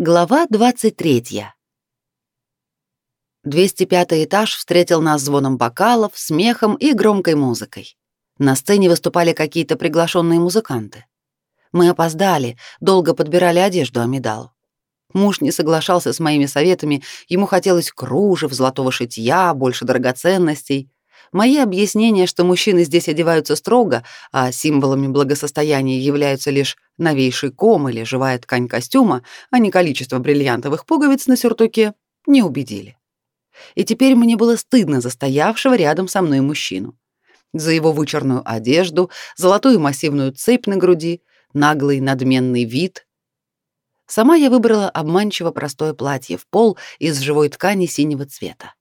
Глава 23. 205 этаж встретил нас звоном бокалов, смехом и громкой музыкой. На сцене выступали какие-то приглашенные музыканты. Мы опоздали, долго подбирали одежду Амидалу. Муж не соглашался с моими советами, ему хотелось кружев, золотого шитья, больше драгоценностей. Мои объяснения, что мужчины здесь одеваются строго, а символами благосостояния являются лишь новейший ком или живая ткань костюма, а не количество бриллиантовых пуговиц на сюртуке, не убедили. И теперь мне было стыдно за стоявшего рядом со мной мужчину. За его вычурную одежду, золотую массивную цепь на груди, наглый надменный вид. Сама я выбрала обманчиво простое платье в пол из живой ткани синего цвета.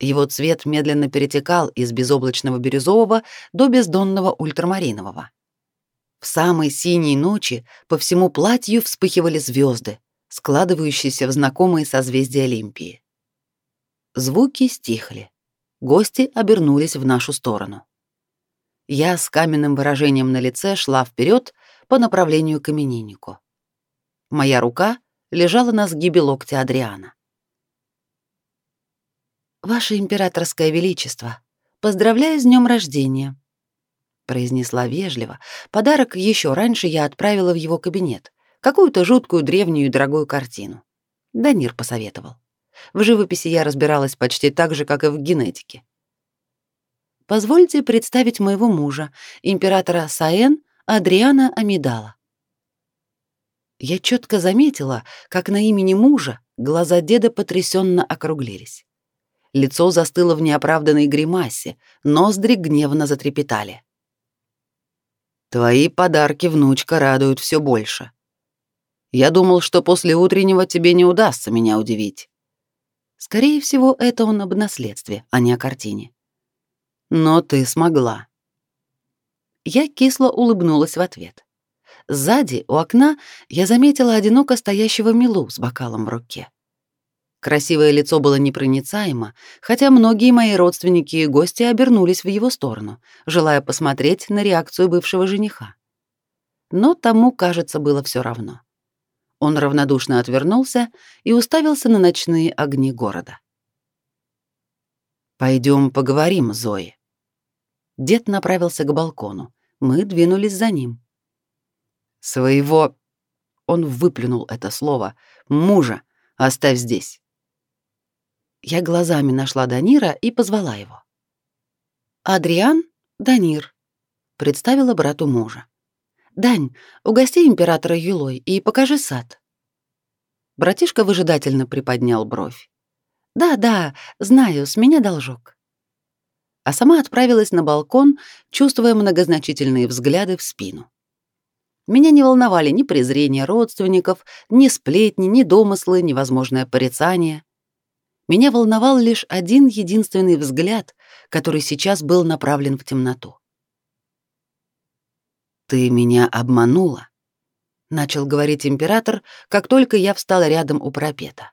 Его цвет медленно перетекал из безоблачного бирюзового до бездонного ультрамаринового. В самой синей ночи по всему платью вспыхивали звезды, складывающиеся в знакомые созвездия Олимпии. Звуки стихли. Гости обернулись в нашу сторону. Я с каменным выражением на лице шла вперед по направлению к имениннику. Моя рука лежала на сгибе локтя Адриана. «Ваше императорское величество, поздравляю с днем рождения», произнесла вежливо. Подарок еще раньше я отправила в его кабинет. Какую-то жуткую древнюю и дорогую картину. Данир посоветовал. В живописи я разбиралась почти так же, как и в генетике. Позвольте представить моего мужа, императора Саен Адриана Амидала. Я четко заметила, как на имени мужа глаза деда потрясенно округлились. Лицо застыло в неоправданной гримасе, ноздри гневно затрепетали. Твои подарки, внучка, радуют все больше. Я думал, что после утреннего тебе не удастся меня удивить. Скорее всего, это он об наследстве, а не о картине. Но ты смогла. Я кисло улыбнулась в ответ. Сзади, у окна, я заметила одиноко стоящего Милу с бокалом в руке. Красивое лицо было непроницаемо, хотя многие мои родственники и гости обернулись в его сторону, желая посмотреть на реакцию бывшего жениха. Но тому, кажется, было все равно. Он равнодушно отвернулся и уставился на ночные огни города. Пойдем поговорим, Зои. Дед направился к балкону. Мы двинулись за ним. Своего он выплюнул это слово. Мужа оставь здесь. Я глазами нашла Данира и позвала его. «Адриан, Данир», — представила брату мужа. «Дань, угости императора юлой и покажи сад». Братишка выжидательно приподнял бровь. «Да, да, знаю, с меня должок». А сама отправилась на балкон, чувствуя многозначительные взгляды в спину. Меня не волновали ни презрение родственников, ни сплетни, ни домыслы, ни возможное порицание. Меня волновал лишь один единственный взгляд, который сейчас был направлен в темноту. «Ты меня обманула», — начал говорить император, как только я встала рядом у парапета.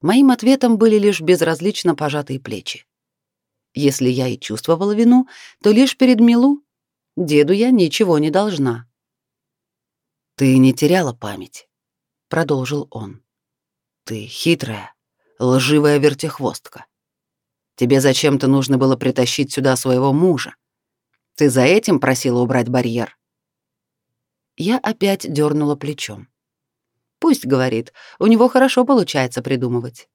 Моим ответом были лишь безразлично пожатые плечи. Если я и чувствовала вину, то лишь перед Милу. Деду я ничего не должна. «Ты не теряла память», — продолжил он. «Ты хитрая, лживая вертихвостка. Тебе зачем-то нужно было притащить сюда своего мужа. Ты за этим просила убрать барьер?» Я опять дернула плечом. Пусть говорит, у него хорошо получается придумывать.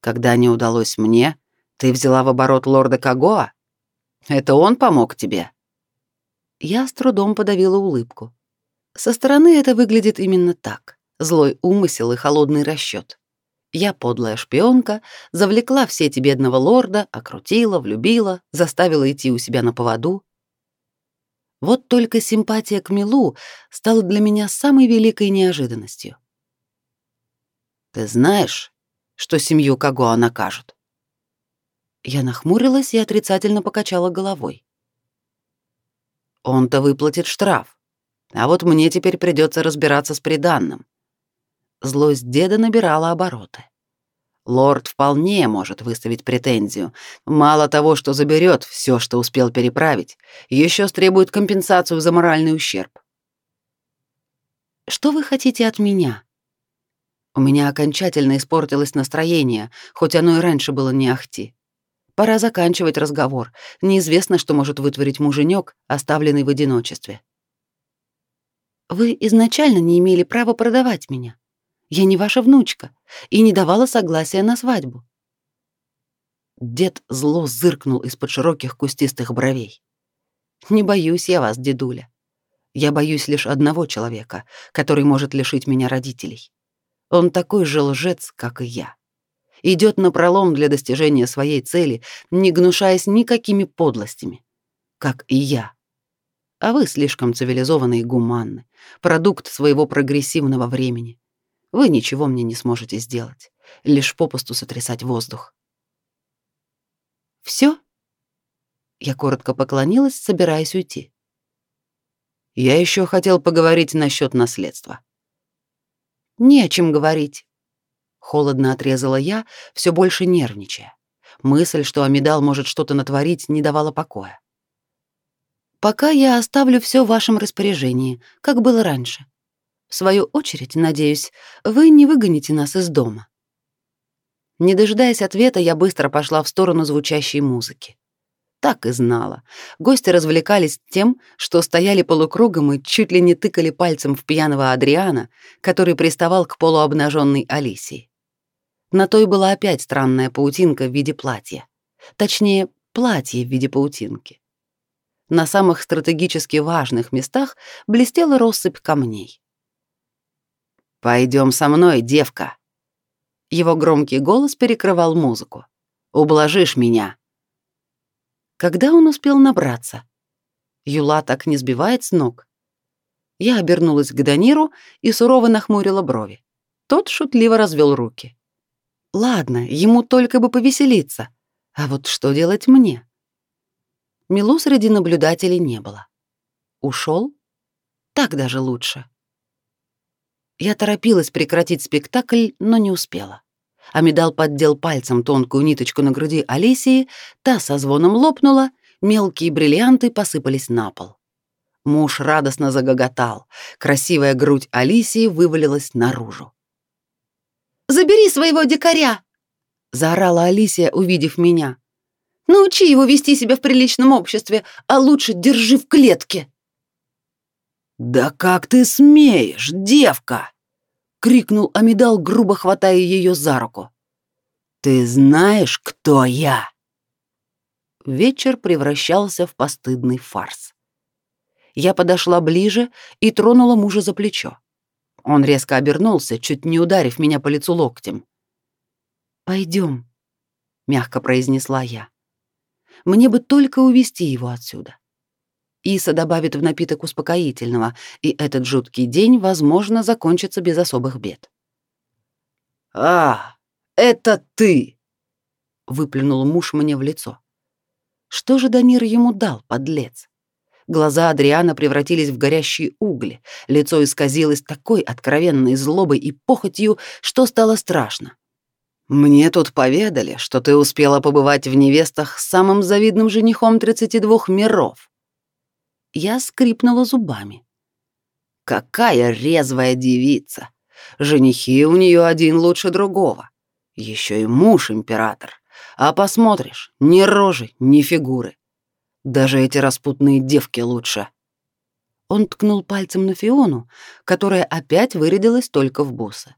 Когда не удалось мне, ты взяла в оборот лорда Кагоа? Это он помог тебе? Я с трудом подавила улыбку. Со стороны это выглядит именно так. Злой умысел и холодный расчет. Я подлая шпионка, завлекла в сети бедного лорда, окрутила, влюбила, заставила идти у себя на поводу. Вот только симпатия к Милу стала для меня самой великой неожиданностью. Ты знаешь, что семью Кагуа накажут? Я нахмурилась и отрицательно покачала головой. Он-то выплатит штраф. А вот мне теперь придется разбираться с приданным. Злость деда набирала обороты. Лорд вполне может выставить претензию. Мало того, что заберет все, что успел переправить, еще требует компенсацию за моральный ущерб. Что вы хотите от меня? У меня окончательно испортилось настроение, хоть оно и раньше было не ахти. Пора заканчивать разговор. Неизвестно, что может вытворить муженек, оставленный в одиночестве. Вы изначально не имели права продавать меня. Я не ваша внучка и не давала согласия на свадьбу. Дед зло зыркнул из-под широких кустистых бровей. Не боюсь я вас, дедуля. Я боюсь лишь одного человека, который может лишить меня родителей. Он такой же лжец, как и я идет на пролом для достижения своей цели, не гнушаясь никакими подлостями, как и я. А вы слишком цивилизованы и гуманны, продукт своего прогрессивного времени. Вы ничего мне не сможете сделать, лишь попусту сотрясать воздух. Все? Я коротко поклонилась, собираясь уйти. Я еще хотел поговорить насчет наследства. Не о чем говорить. Холодно отрезала я, все больше нервничая. Мысль, что Амидал может что-то натворить, не давала покоя. Пока я оставлю все в вашем распоряжении, как было раньше. В свою очередь, надеюсь, вы не выгоните нас из дома. Не дожидаясь ответа, я быстро пошла в сторону звучащей музыки. Так и знала. Гости развлекались тем, что стояли полукругом и чуть ли не тыкали пальцем в пьяного Адриана, который приставал к полуобнаженной Алисии. На той была опять странная паутинка в виде платья. Точнее, платье в виде паутинки. На самых стратегически важных местах блестела россыпь камней. «Пойдем со мной, девка!» Его громкий голос перекрывал музыку. «Ублажишь меня!» Когда он успел набраться? Юла так не сбивает с ног. Я обернулась к Даниру и сурово нахмурила брови. Тот шутливо развел руки. Ладно, ему только бы повеселиться. А вот что делать мне? Милу среди наблюдателей не было. Ушел? Так даже лучше. Я торопилась прекратить спектакль, но не успела. Амидал поддел пальцем тонкую ниточку на груди Алисии, та со звоном лопнула, мелкие бриллианты посыпались на пол. Муж радостно загоготал. Красивая грудь Алисии вывалилась наружу. Забери своего дикаря!» — заорала Алисия, увидев меня. «Научи его вести себя в приличном обществе, а лучше держи в клетке!» «Да как ты смеешь, девка!» — крикнул Амидал, грубо хватая ее за руку. «Ты знаешь, кто я?» Вечер превращался в постыдный фарс. Я подошла ближе и тронула мужа за плечо. Он резко обернулся, чуть не ударив меня по лицу локтем. Пойдем, мягко произнесла я. Мне бы только увести его отсюда. Иса добавит в напиток успокоительного, и этот жуткий день, возможно, закончится без особых бед. «А, это ты!» — выплюнул муж мне в лицо. Что же Данир ему дал, подлец? Глаза Адриана превратились в горящие угли, лицо исказилось такой откровенной злобой и похотью, что стало страшно. «Мне тут поведали, что ты успела побывать в невестах с самым завидным женихом 32 миров». Я скрипнула зубами. «Какая резвая девица! Женихи у нее один лучше другого. Еще и муж император. А посмотришь, ни рожи, ни фигуры. Даже эти распутные девки лучше. Он ткнул пальцем на Фиону, которая опять вырядилась только в бусы.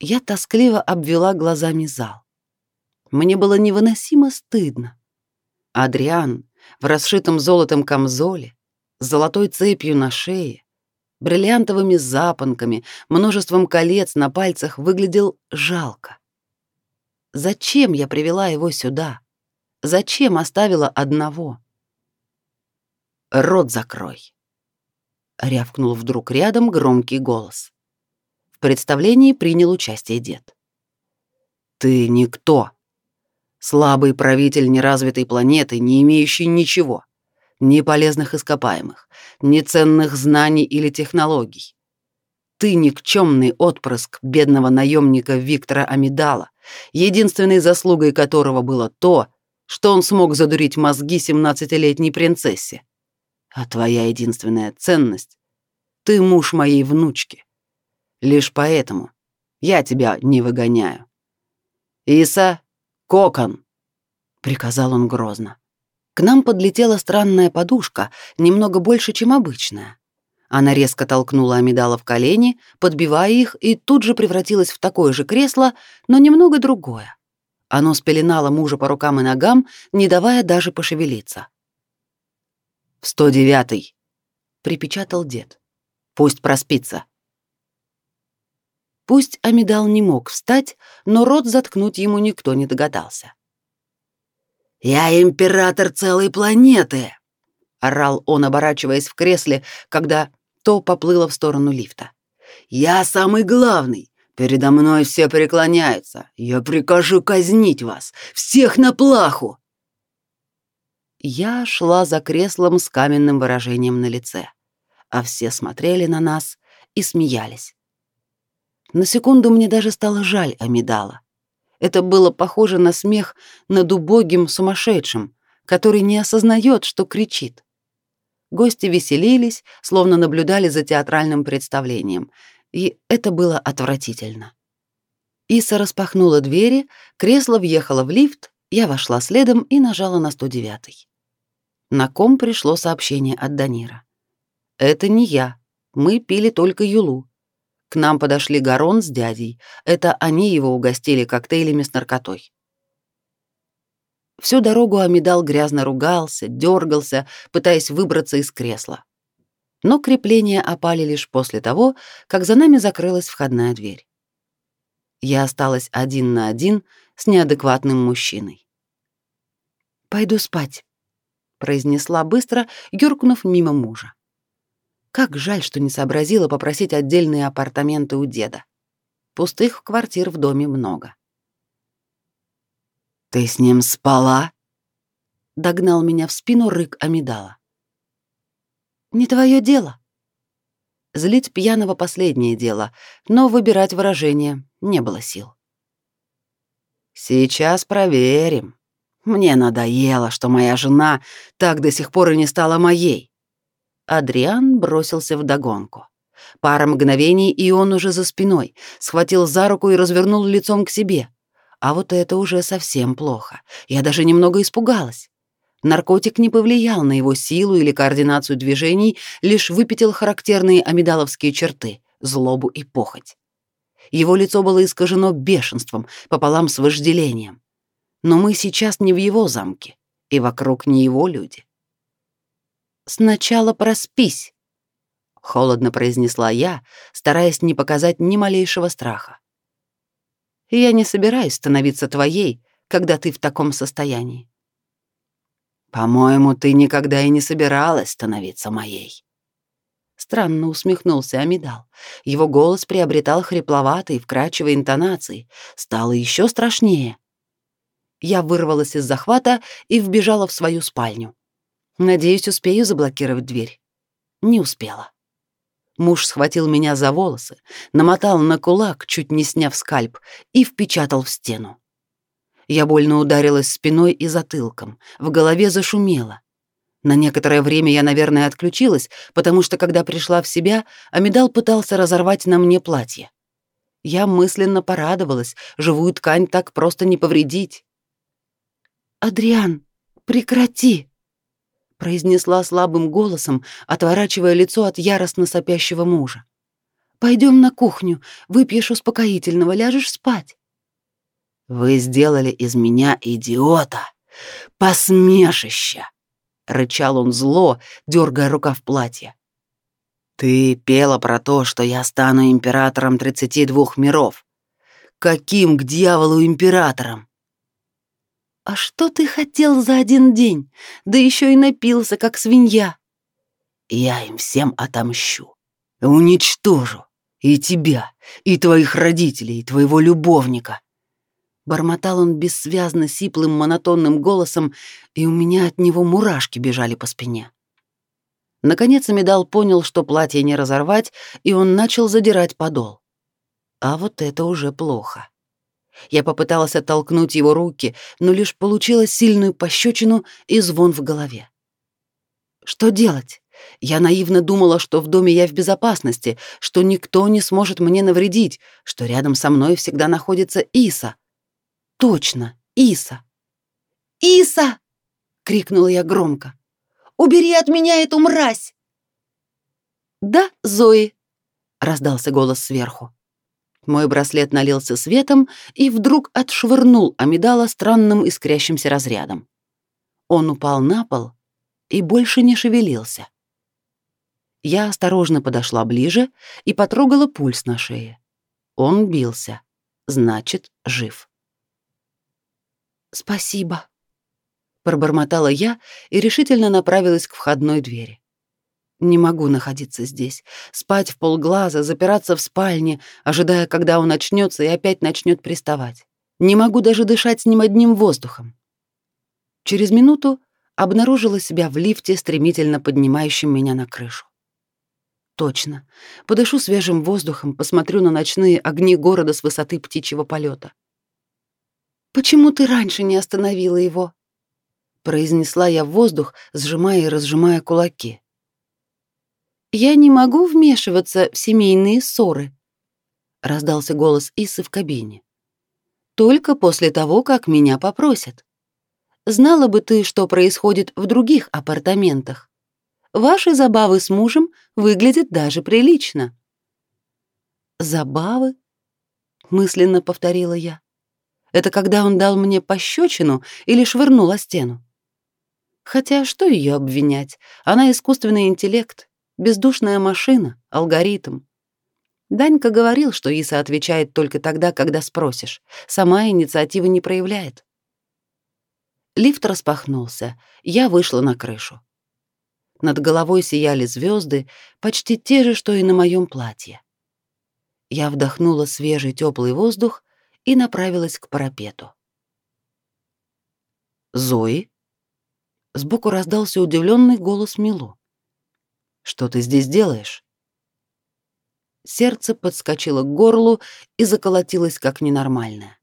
Я тоскливо обвела глазами зал. Мне было невыносимо стыдно. Адриан в расшитом золотом камзоле, с золотой цепью на шее, бриллиантовыми запонками, множеством колец на пальцах выглядел жалко. Зачем я привела его сюда? Зачем оставила одного? Рот закрой, рявкнул вдруг рядом громкий голос. В представлении принял участие дед. Ты никто. Слабый правитель неразвитой планеты, не имеющий ничего, ни полезных ископаемых, ни ценных знаний или технологий. Ты никчемный отпрыск бедного наемника Виктора Амидала, единственной заслугой которого было то, что он смог задурить мозги семнадцатилетней принцессе. А твоя единственная ценность — Ты муж моей внучки. Лишь поэтому я тебя не выгоняю. Иса, кокон, приказал он грозно. К нам подлетела странная подушка, немного больше, чем обычная. Она резко толкнула Амидала в колени, подбивая их, и тут же превратилась в такое же кресло, но немного другое. Оно спеленало мужа по рукам и ногам, не давая даже пошевелиться. «В сто девятый», — припечатал дед. «Пусть проспится». Пусть Амидал не мог встать, но рот заткнуть ему никто не догадался. «Я император целой планеты!» — орал он, оборачиваясь в кресле, когда то поплыло в сторону лифта. «Я самый главный! Передо мной все преклоняются! Я прикажу казнить вас! Всех на плаху!» Я шла за креслом с каменным выражением на лице, а все смотрели на нас и смеялись. На секунду мне даже стало жаль Амидала. Это было похоже на смех над убогим сумасшедшим, который не осознает, что кричит. Гости веселились, словно наблюдали за театральным представлением, и это было отвратительно. Иса распахнула двери, кресло въехало в лифт, я вошла следом и нажала на 109. На ком пришло сообщение от Данира. «Это не я. Мы пили только Юлу. К нам подошли Гарон с дядей. Это они его угостили коктейлями с наркотой. Всю дорогу Амидал грязно ругался, дергался, пытаясь выбраться из кресла. Но крепления опали лишь после того, как за нами закрылась входная дверь. Я осталась один на один с неадекватным мужчиной. «Пойду спать», — произнесла быстро, юркнув мимо мужа. Как жаль, что не сообразила попросить отдельные апартаменты у деда. Пустых квартир в доме много. «Ты с ним спала?» — догнал меня в спину рык Амидала. «Не твое дело». Злить пьяного — последнее дело, но выбирать выражение не было сил. «Сейчас проверим. Мне надоело, что моя жена так до сих пор и не стала моей. Адриан бросился в догонку. Пара мгновений, и он уже за спиной, схватил за руку и развернул лицом к себе. А вот это уже совсем плохо. Я даже немного испугалась. Наркотик не повлиял на его силу или координацию движений, лишь выпятил характерные амидаловские черты — злобу и похоть. Его лицо было искажено бешенством пополам с вожделением. Но мы сейчас не в его замке, и вокруг не его люди. «Сначала проспись», — холодно произнесла я, стараясь не показать ни малейшего страха. «Я не собираюсь становиться твоей, когда ты в таком состоянии». «По-моему, ты никогда и не собиралась становиться моей». Странно усмехнулся Амидал. Его голос приобретал хрипловатые, вкрадчивые интонации. Стало еще страшнее. Я вырвалась из захвата и вбежала в свою спальню. Надеюсь, успею заблокировать дверь. Не успела. Муж схватил меня за волосы, намотал на кулак, чуть не сняв скальп, и впечатал в стену. Я больно ударилась спиной и затылком, в голове зашумело. На некоторое время я, наверное, отключилась, потому что, когда пришла в себя, Амидал пытался разорвать на мне платье. Я мысленно порадовалась, живую ткань так просто не повредить. «Адриан, прекрати!» Произнесла слабым голосом, отворачивая лицо от яростно сопящего мужа. Пойдем на кухню, выпьешь успокоительного, ляжешь спать. Вы сделали из меня идиота, посмешище, рычал он зло, дергая рукав платья. Ты пела про то, что я стану императором тридцати двух миров. Каким к дьяволу императором? «А что ты хотел за один день? Да еще и напился, как свинья!» «Я им всем отомщу, уничтожу и тебя, и твоих родителей, и твоего любовника!» Бормотал он бессвязно сиплым монотонным голосом, и у меня от него мурашки бежали по спине. Наконец Медал понял, что платье не разорвать, и он начал задирать подол. А вот это уже плохо. Я попыталась оттолкнуть его руки, но лишь получила сильную пощечину и звон в голове. Что делать? Я наивно думала, что в доме я в безопасности, что никто не сможет мне навредить, что рядом со мной всегда находится Иса. Точно, Иса. «Иса!» — крикнула я громко. «Убери от меня эту мразь!» «Да, Зои!» — раздался голос сверху. Мой браслет налился светом и вдруг отшвырнул Амидала странным искрящимся разрядом. Он упал на пол и больше не шевелился. Я осторожно подошла ближе и потрогала пульс на шее. Он бился. Значит, жив. «Спасибо», — пробормотала я и решительно направилась к входной двери. Не могу находиться здесь, спать в полглаза, запираться в спальне, ожидая, когда он очнется и опять начнет приставать. Не могу даже дышать с ним одним воздухом. Через минуту обнаружила себя в лифте, стремительно поднимающем меня на крышу. Точно. Подышу свежим воздухом, посмотрю на ночные огни города с высоты птичьего полета. Почему ты раньше не остановила его? произнесла я в воздух, сжимая и разжимая кулаки. Я не могу вмешиваться в семейные ссоры, раздался голос Исы в кабине. Только после того, как меня попросят. Знала бы ты, что происходит в других апартаментах. Ваши забавы с мужем выглядят даже прилично. Забавы? мысленно повторила я. Это когда он дал мне пощечину или швырнул о стену. Хотя что ее обвинять? Она искусственный интеллект, бездушная машина, алгоритм. Данька говорил, что Иса отвечает только тогда, когда спросишь. Сама инициативы не проявляет. Лифт распахнулся. Я вышла на крышу. Над головой сияли звезды, почти те же, что и на моем платье. Я вдохнула свежий теплый воздух и направилась к парапету. «Зои?» Сбоку раздался удивленный голос Милу. «Что ты здесь делаешь?» Сердце подскочило к горлу и заколотилось как ненормальное.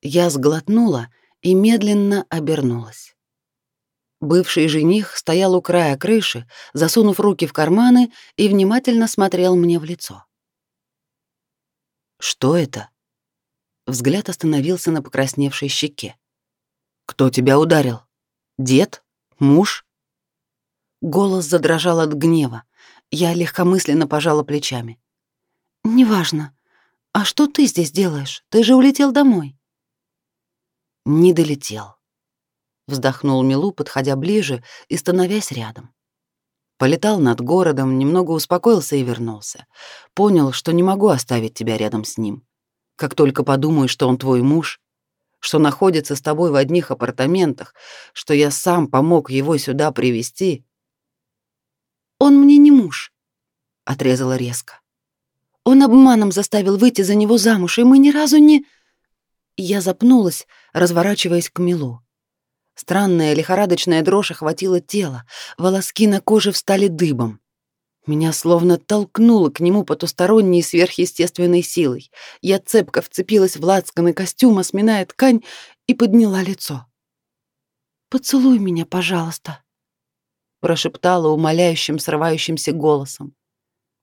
Я сглотнула и медленно обернулась. Бывший жених стоял у края крыши, засунув руки в карманы и внимательно смотрел мне в лицо. «Что это?» Взгляд остановился на покрасневшей щеке. «Кто тебя ударил? Дед? Муж?» Голос задрожал от гнева. Я легкомысленно пожала плечами. «Неважно. А что ты здесь делаешь? Ты же улетел домой». «Не долетел вздохнул Милу, подходя ближе и становясь рядом. Полетал над городом, немного успокоился и вернулся. Понял, что не могу оставить тебя рядом с ним. Как только подумаю, что он твой муж, что находится с тобой в одних апартаментах, что я сам помог его сюда привести. Он мне не муж, отрезала резко. Он обманом заставил выйти за него замуж, и мы ни разу не Я запнулась, разворачиваясь к Милу. Странная лихорадочная дрожь охватила тело, волоски на коже встали дыбом. Меня словно толкнуло к нему потусторонней сверхъестественной силой. Я цепко вцепилась в лацканы костюма, сминая ткань, и подняла лицо. «Поцелуй меня, пожалуйста», — прошептала умоляющим, срывающимся голосом.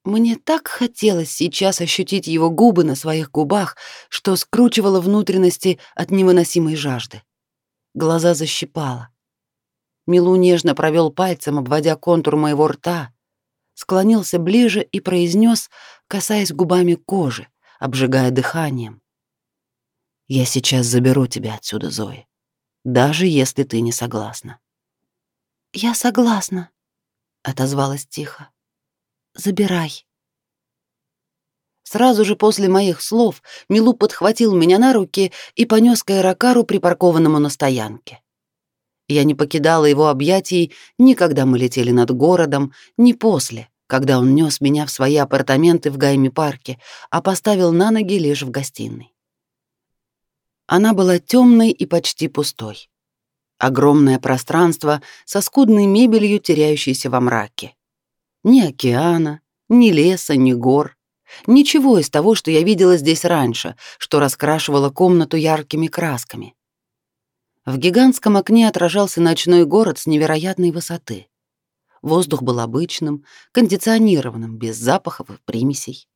Мне так хотелось сейчас ощутить его губы на своих губах, что скручивало внутренности от невыносимой жажды глаза защипало. Милу нежно провел пальцем, обводя контур моего рта, склонился ближе и произнес, касаясь губами кожи, обжигая дыханием. «Я сейчас заберу тебя отсюда, Зои, даже если ты не согласна». «Я согласна», — отозвалась тихо. «Забирай». Сразу же после моих слов Милу подхватил меня на руки и понес к аэрокару, припаркованному на стоянке. Я не покидала его объятий ни когда мы летели над городом, ни после, когда он нес меня в свои апартаменты в Гайми-парке, а поставил на ноги лишь в гостиной. Она была темной и почти пустой. Огромное пространство со скудной мебелью, теряющейся во мраке. Ни океана, ни леса, ни гор — Ничего из того, что я видела здесь раньше, что раскрашивало комнату яркими красками. В гигантском окне отражался ночной город с невероятной высоты. Воздух был обычным, кондиционированным, без запахов и примесей.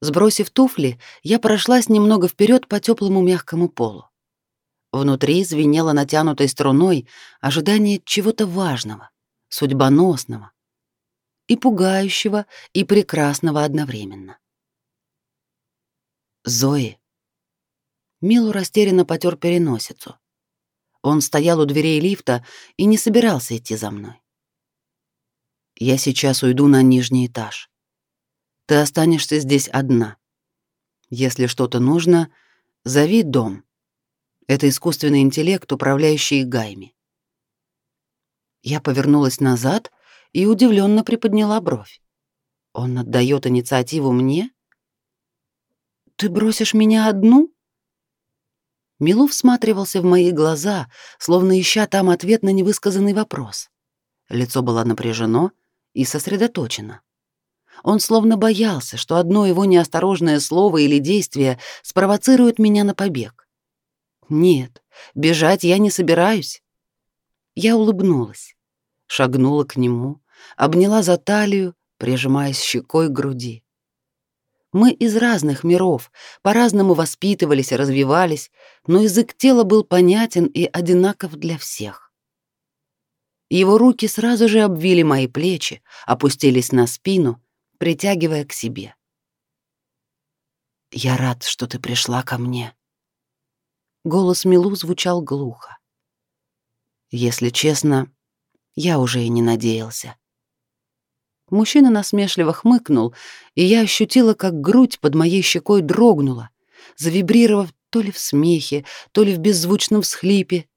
Сбросив туфли, я прошлась немного вперед по теплому мягкому полу. Внутри звенело натянутой струной ожидание чего-то важного, судьбоносного и пугающего, и прекрасного одновременно. Зои. Милу растерянно потер переносицу. Он стоял у дверей лифта и не собирался идти за мной. Я сейчас уйду на нижний этаж. Ты останешься здесь одна. Если что-то нужно, зови дом. Это искусственный интеллект, управляющий гайми. Я повернулась назад и удивленно приподняла бровь. Он отдает инициативу мне? Ты бросишь меня одну? Милу всматривался в мои глаза, словно ища там ответ на невысказанный вопрос. Лицо было напряжено и сосредоточено. Он словно боялся, что одно его неосторожное слово или действие спровоцирует меня на побег. Нет, бежать я не собираюсь. Я улыбнулась, шагнула к нему, обняла за талию, прижимаясь щекой к груди. Мы из разных миров, по-разному воспитывались и развивались, но язык тела был понятен и одинаков для всех. Его руки сразу же обвили мои плечи, опустились на спину, притягивая к себе. «Я рад, что ты пришла ко мне», Голос Милу звучал глухо. Если честно, я уже и не надеялся. Мужчина насмешливо хмыкнул, и я ощутила, как грудь под моей щекой дрогнула, завибрировав то ли в смехе, то ли в беззвучном всхлипе.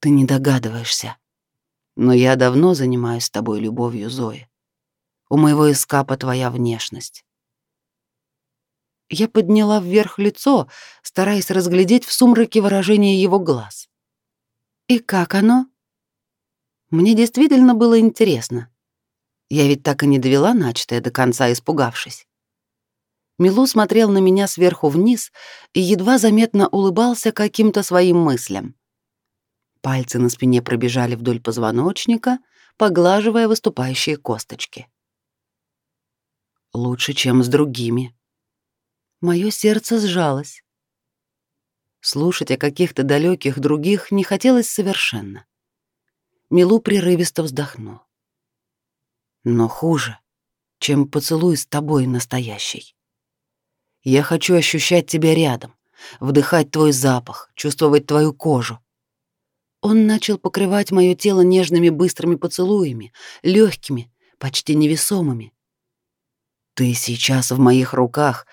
Ты не догадываешься. Но я давно занимаюсь с тобой любовью, Зои. У моего эскапа твоя внешность. Я подняла вверх лицо, стараясь разглядеть в сумраке выражение его глаз. «И как оно?» Мне действительно было интересно. Я ведь так и не довела начатое до конца, испугавшись. Милу смотрел на меня сверху вниз и едва заметно улыбался каким-то своим мыслям. Пальцы на спине пробежали вдоль позвоночника, поглаживая выступающие косточки. «Лучше, чем с другими», Мое сердце сжалось. Слушать о каких-то далеких других не хотелось совершенно. Милу прерывисто вздохнул. Но хуже, чем поцелуй с тобой настоящий. Я хочу ощущать тебя рядом, вдыхать твой запах, чувствовать твою кожу. Он начал покрывать мое тело нежными быстрыми поцелуями, легкими, почти невесомыми. Ты сейчас в моих руках,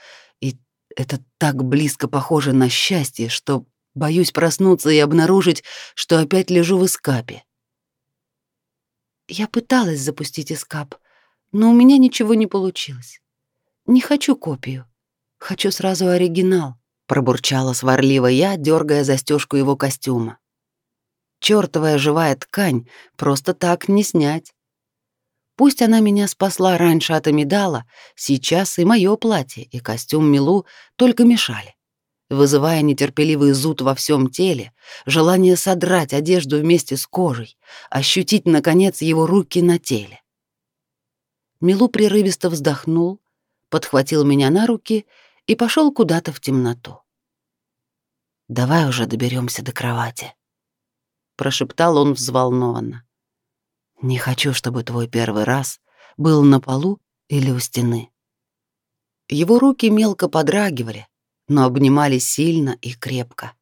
это так близко похоже на счастье, что боюсь проснуться и обнаружить, что опять лежу в эскапе. Я пыталась запустить эскап, но у меня ничего не получилось. Не хочу копию. Хочу сразу оригинал, пробурчала сварливо я, дергая застежку его костюма. Чёртовая живая ткань просто так не снять. Пусть она меня спасла раньше от Амидала, сейчас и мое платье, и костюм Милу только мешали, вызывая нетерпеливый зуд во всем теле, желание содрать одежду вместе с кожей, ощутить, наконец, его руки на теле. Милу прерывисто вздохнул, подхватил меня на руки и пошел куда-то в темноту. «Давай уже доберемся до кровати», — прошептал он взволнованно. Не хочу, чтобы твой первый раз был на полу или у стены. Его руки мелко подрагивали, но обнимали сильно и крепко.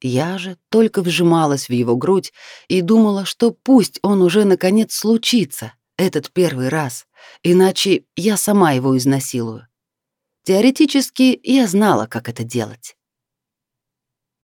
Я же только вжималась в его грудь и думала, что пусть он уже наконец случится, этот первый раз, иначе я сама его изнасилую. Теоретически я знала, как это делать.